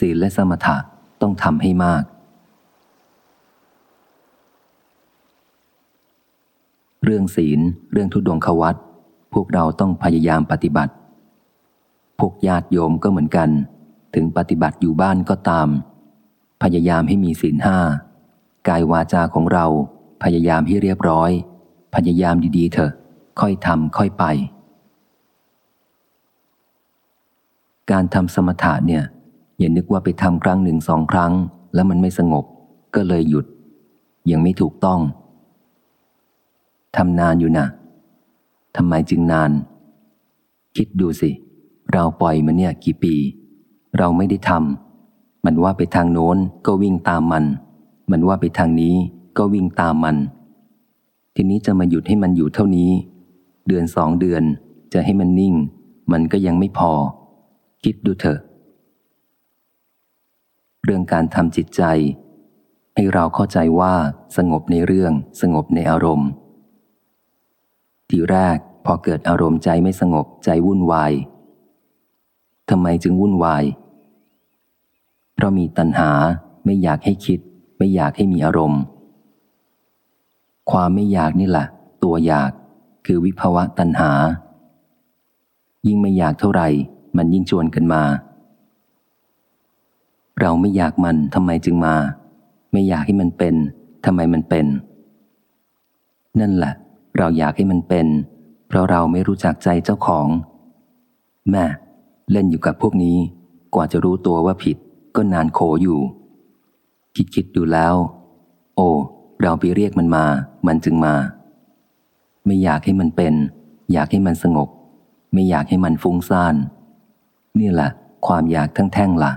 ศีลและสมถะต้องทำให้มาก เรื่องศีล เรื่องทุดงควัตพวกเราต้องพยายามปฏิบัติ พวกญาติโยมก็เหมือนกัน ถึงปฏิบัติอยู่บ้านก็ตาม พยายามให้มีศีลห้ากายวาจาของเรา พยายามให้เรียบร้อย พยายามดีๆเถอะ ค่อยทำค่อยไป การทำสมถะเนี่ย อย่านึกว่าไปทำครั้งหนึ่งสองครั้ง แล้วมันไม่สงบ ก็เลยหยุด ยังไม่ถูกต้องทำนานอยู่นะทำไมจึงนาน คิดดูสิ เราปล่อยมันเนี่ยกี่ปี เราไม่ได้ทำมันว่าไปทางโน้นก็วิ่งตามมัน มันว่าไปทางนี้ก็วิ่งตามมัน ทีนี้จะมาหยุดให้มันอยู่เท่านี้ เดือนสองเดือนจะให้มันนิ่ง มันก็ยังไม่พอ คิดดูเถอะ เรื่องการทำจิตใจ ให้เราเข้าใจว่าสงบในเรื่องสงบในอารมณ์ ทีแรกพอเกิดอารมณ์ใจไม่สงบใจวุ่นวายทำไมจึงวุ่นวาย เพราะมีตัณหาไม่อยากให้คิด ไม่อยากให้มีอารมณ์ ความไม่อยากนี่แหละตัวอยากคือวิภาวะตัณหา ยิ่งไม่อยากเท่าไหร่ มันยิ่งชวนกันมา เราไม่อยากมันทำไมจึงมา ไม่อยากให้มันเป็นทำไมมันเป็น นั่นแหละ เราอยากให้มันเป็น เพราะเราไม่รู้จักใจเจ้าของ แม่เล่นอยู่กับพวกนี้ กว่าจะรู้ตัวว่าผิดก็นานโขอยู่ คิดคิดดูแล้ว โอ้เราไปเรียกมันมา มันจึงมา ไม่อยากให้มันเป็น อยากให้มันสงบ ไม่อยากให้มันฟุ้งซ่าน นี่แหละ ความอยากทั้งแท่งละ่ะ